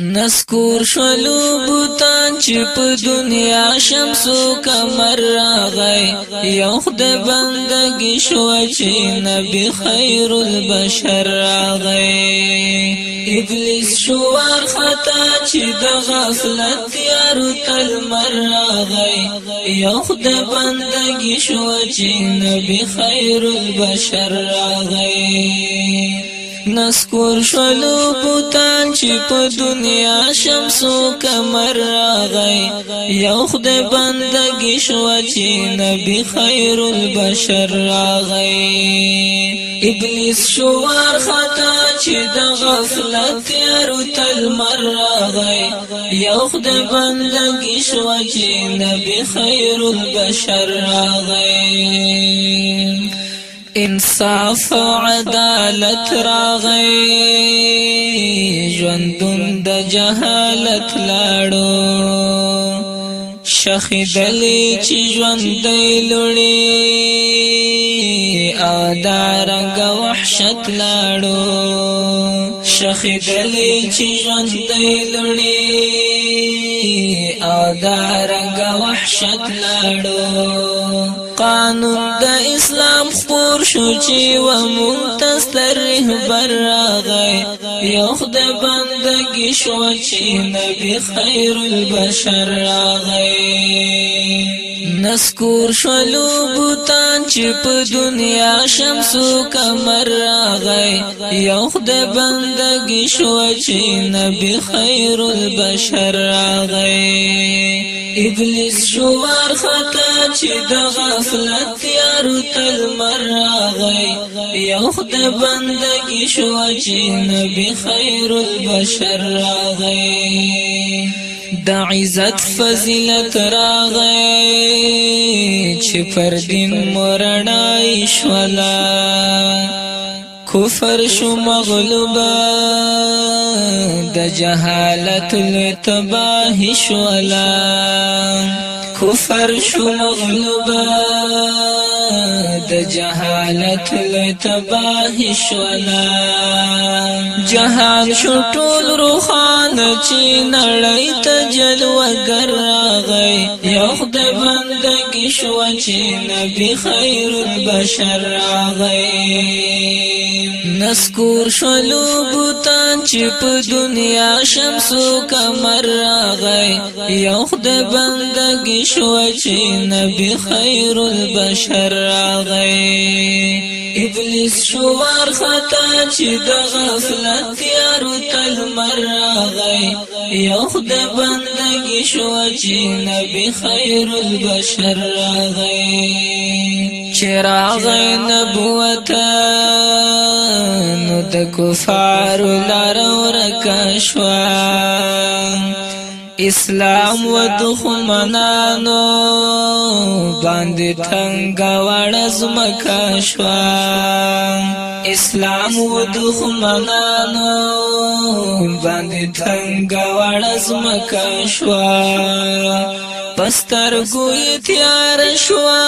نسکور شلو بوتان چې په دنیا شمسو کمر راغی یو خد بندگی شو چې نبی خیر البشر راغی ابلیس شوار خطا چې د غفلت یارو تل مر راغی یو خد بندگی شو چې نبی خیر البشر راغی نسکور شلو بوتان چې په دنیا شمسو کمر راغی یو خدای بندگی شو چې نبی خیر البشر راغی ابلیس شوار خطا چې د غفلت تیارو تل مر راغی یو خدای بندگی شو چې نبی خیر البشر راغی انصاف او عدالت راغی ژوندون د جهالت لاړو شخدلې چې ژوند لړې او دا رنگ وحشت لاړو شخدلې چې ژوند لړې او دا رنگ وحشت لاړو قانون د اسلام خور شو چې و منتصر رهبر راغی یو خد بندگی شو چې نبی خیر البشر راغی نسکور شلو بوتان چې په دنیا شمسو کمر راغی یو خد بندگی شو چې نبی خیر البشر راغی ابلیس شمار خطا چې د غفلت یارو تل مر راغی یو خد بندگی شو چې نبی خیر البشر راغی د عزت فضیلت راغی چې پر دین مرنای شولا کفر شو مغلوبا د جهالت لتباه شولا کفر شو مغلوبا د جهالت لتباه شولا جهان شو ټول روحان چې نړۍ یوخ خد بندګی شو چې نبی خیر البشر راغی نسکور شلو بوتان چې په دنیا شمسو کمر راغی یو خد بندګي شو چې نبی خیر البشر راغی ابلیس شوار خطا چې د غفلت تیارو تل مر راغی یو خد بندګي شو چې نبی خیر البشر راغی چې راغی نبوته د کفار لارو رکشوا اسلام و دخمنانو باندې ټنګا وړ زمکا شوا اسلام و دخمنانو باندې ټنګا وړ زمکا شوا پستر ګوې تیار شوا